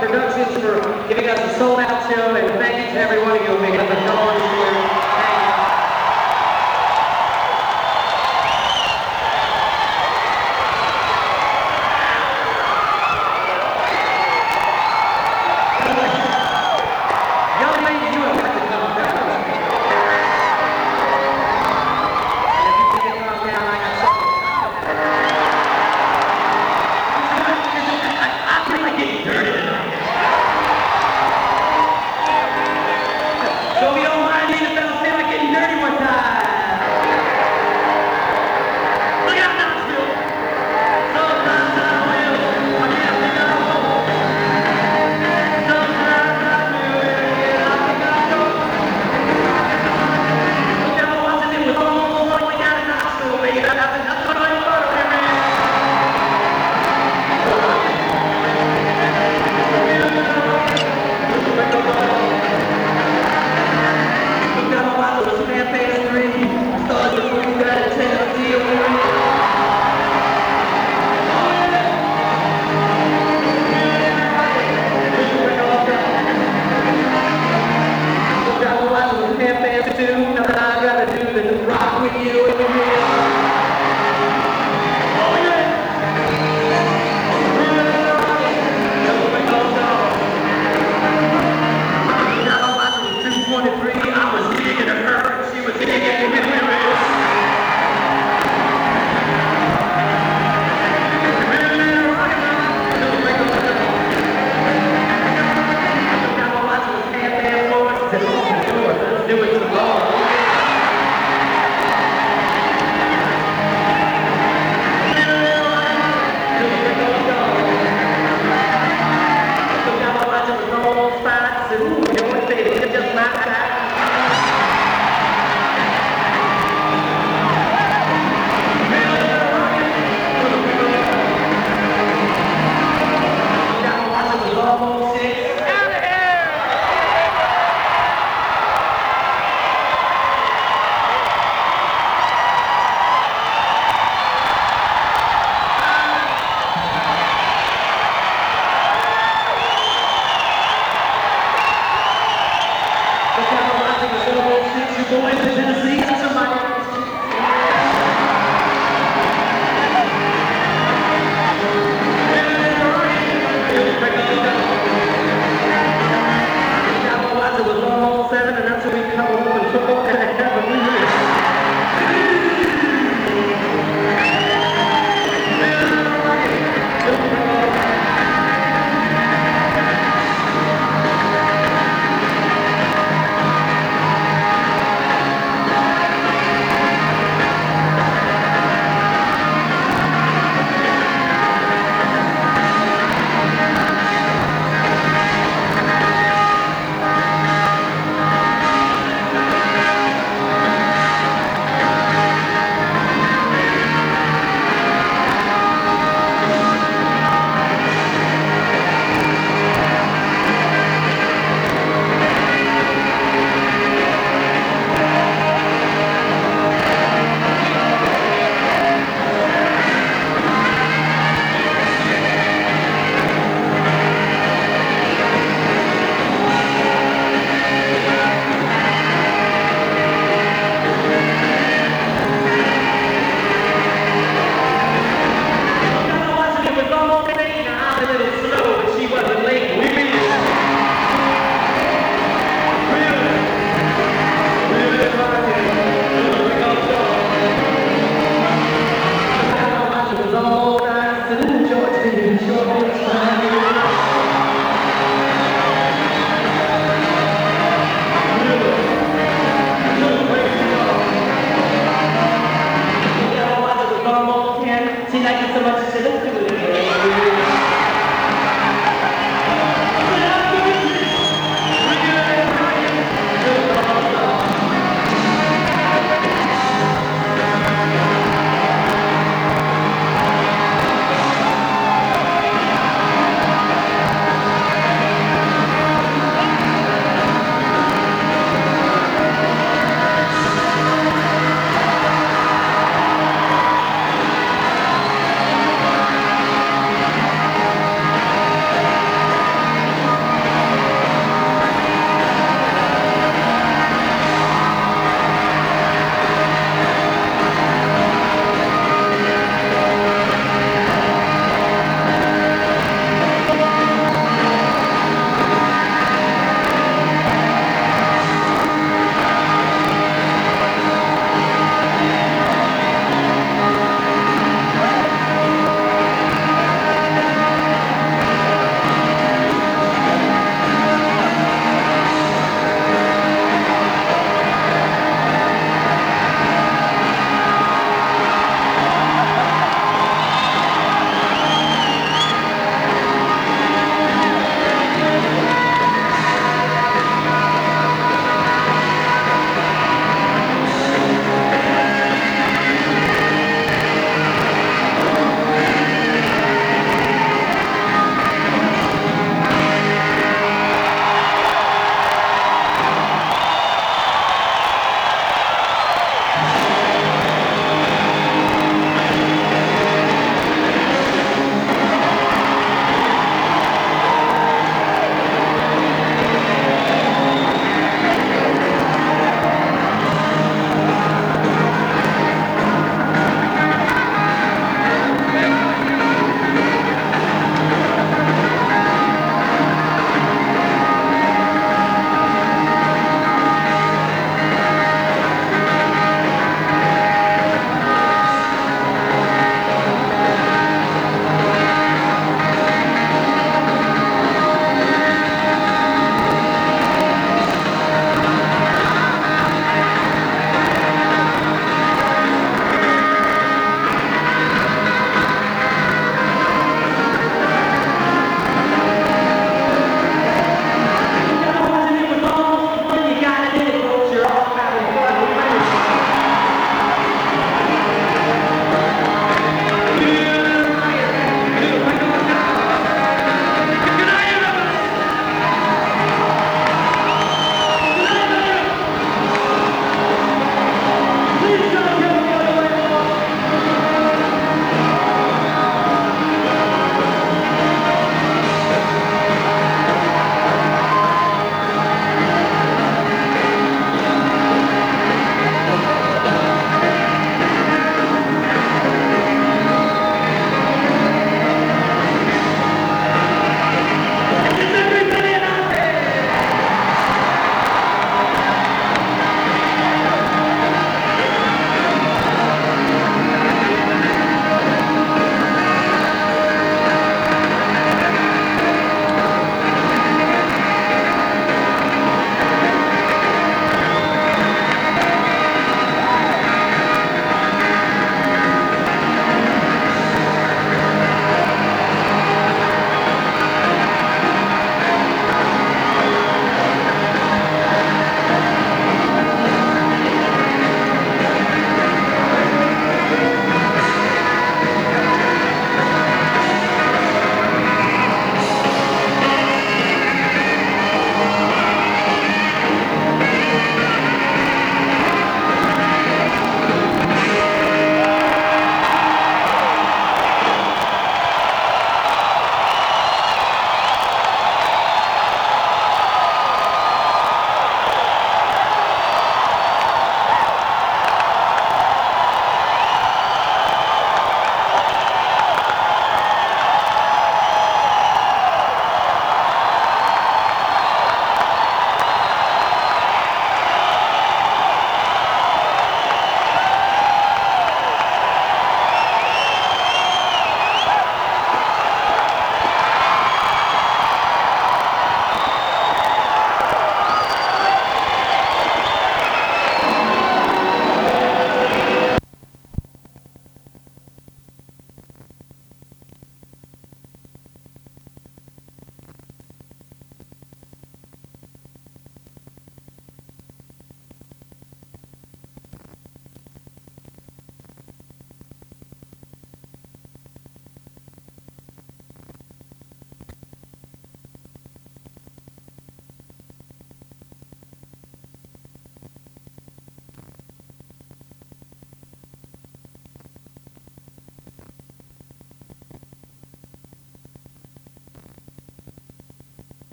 Productions for giving us a sold-out show, and thank you to every one of you who made up the. seven and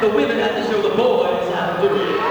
the women have to show the boys how to do it.